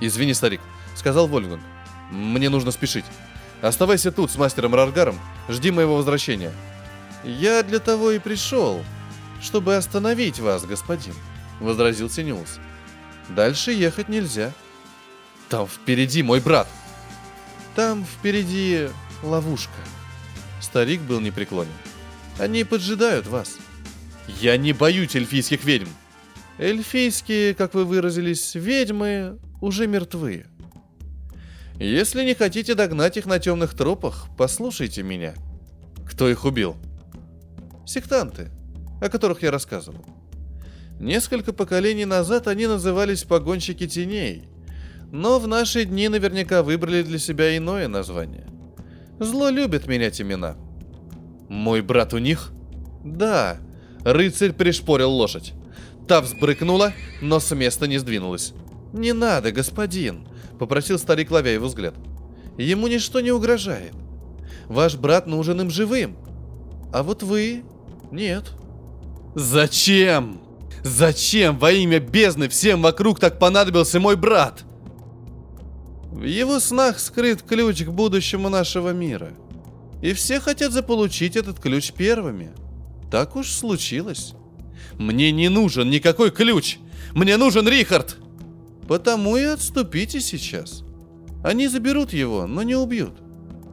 «Извини, старик», — сказал Вольфганг. «Мне нужно спешить. Оставайся тут с мастером Раргаром, жди моего возвращения». «Я для того и пришел, чтобы остановить вас, господин», — возразил Синеус. «Дальше ехать нельзя». «Там впереди мой брат!» «Там впереди ловушка». Старик был непреклонен. «Они поджидают вас». «Я не боюсь эльфийских ведьм!» «Эльфийские, как вы выразились, ведьмы уже мертвы. Если не хотите догнать их на темных тропах, послушайте меня». «Кто их убил?» «Сектанты, о которых я рассказывал. Несколько поколений назад они назывались погонщики теней, но в наши дни наверняка выбрали для себя иное название. Зло любит менять имена. Мой брат у них? Да. Рыцарь пришпорил лошадь. Та взбрыкнула, но с места не сдвинулась. «Не надо, господин», — попросил старик, ловя его взгляд. «Ему ничто не угрожает. Ваш брат нужен им живым. А вот вы — нет». «Зачем? Зачем во имя бездны всем вокруг так понадобился мой брат?» В его снах скрыт ключ к будущему нашего мира. И все хотят заполучить этот ключ первыми. Так уж случилось. Мне не нужен никакой ключ. Мне нужен Рихард. Потому и отступите сейчас. Они заберут его, но не убьют.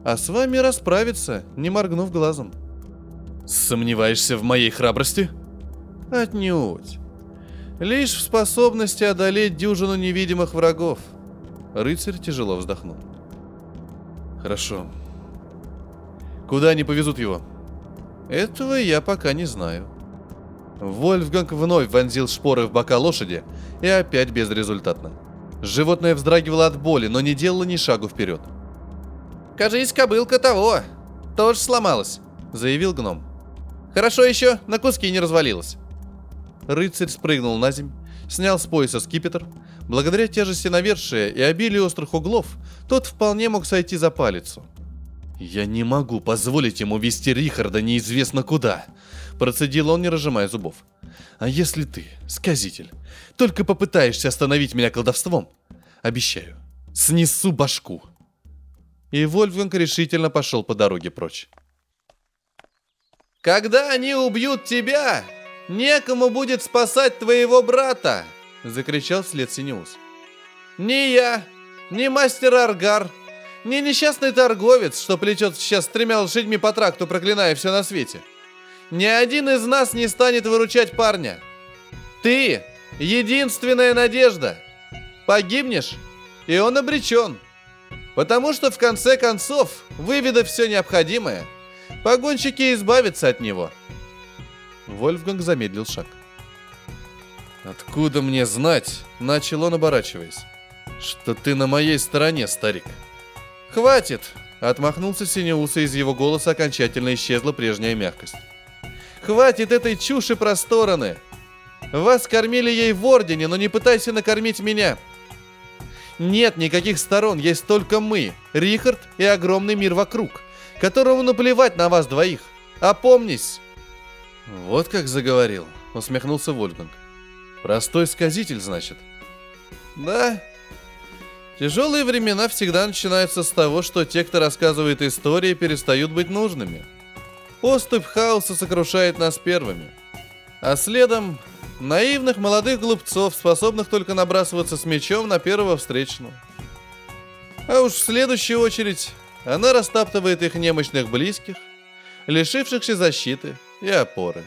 А с вами расправятся, не моргнув глазом. Сомневаешься в моей храбрости? Отнюдь. Лишь в способности одолеть дюжину невидимых врагов. Рыцарь тяжело вздохнул. Хорошо. Куда они повезут его? Этого я пока не знаю. Вольфганг вновь вонзил шпоры в бока лошади, и опять безрезультатно. Животное вздрагивало от боли, но не делало ни шагу вперед. «Кажись, кобылка того, тоже сломалась», — заявил гном. «Хорошо еще, на куски не развалилась». Рыцарь спрыгнул на земь, снял с пояса скипетр. Благодаря тяжести навершия и обилию острых углов, тот вполне мог сойти за палицу. «Я не могу позволить ему вести Рихарда неизвестно куда», — процедил он, не разжимая зубов. «А если ты, сказитель, только попытаешься остановить меня колдовством, обещаю, снесу башку». И Вольфганг решительно пошел по дороге прочь. «Когда они убьют тебя, некому будет спасать твоего брата!» — закричал вслед Синеус. «Ни я, ни мастер Аргар, ни несчастный торговец, что плетет сейчас с тремя лошадьми по тракту, проклиная все на свете. Ни один из нас не станет выручать парня. Ты — единственная надежда. Погибнешь, и он обречен. Потому что в конце концов, выведав все необходимое, погонщики избавятся от него». Вольфганг замедлил шаг. «Откуда мне знать?» — начал он, оборачиваясь. «Что ты на моей стороне, старик?» «Хватит!» — отмахнулся Синеуса, из его голоса окончательно исчезла прежняя мягкость. «Хватит этой чуши про стороны! Вас кормили ей в Ордене, но не пытайся накормить меня!» Нет никаких сторон, есть только мы, Рихард и огромный мир вокруг, которому наплевать на вас двоих. Опомнись!» «Вот как заговорил», — усмехнулся Вольфганг. Простой сказитель, значит. Да. Тяжелые времена всегда начинаются с того, что те, кто рассказывает истории, перестают быть нужными. Поступь хаоса сокрушает нас первыми. А следом наивных молодых глупцов, способных только набрасываться с мечом на первого встречного. А уж в следующую очередь она растаптывает их немощных близких, лишившихся защиты и опоры.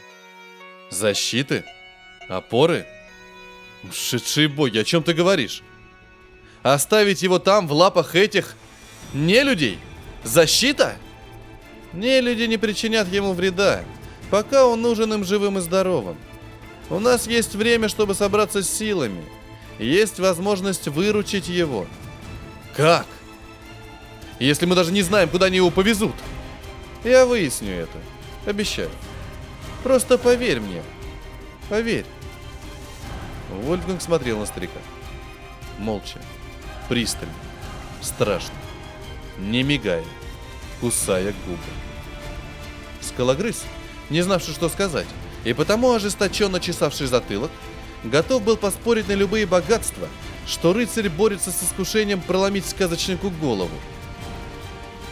Защиты? Опоры? Ушедшие боги, о чем ты говоришь? Оставить его там, в лапах этих... не людей? Защита? Не люди не причинят ему вреда, пока он нужен им живым и здоровым. У нас есть время, чтобы собраться с силами. Есть возможность выручить его. Как? Если мы даже не знаем, куда они его повезут. Я выясню это. Обещаю. Просто поверь мне. Поверь. Вольфганг смотрел на старика. Молча, пристально, страшно, не мигая, кусая губы. Скалогрыз, не знавший, что сказать, и потому ожесточенно чесавший затылок, готов был поспорить на любые богатства, что рыцарь борется с искушением проломить сказочнику голову.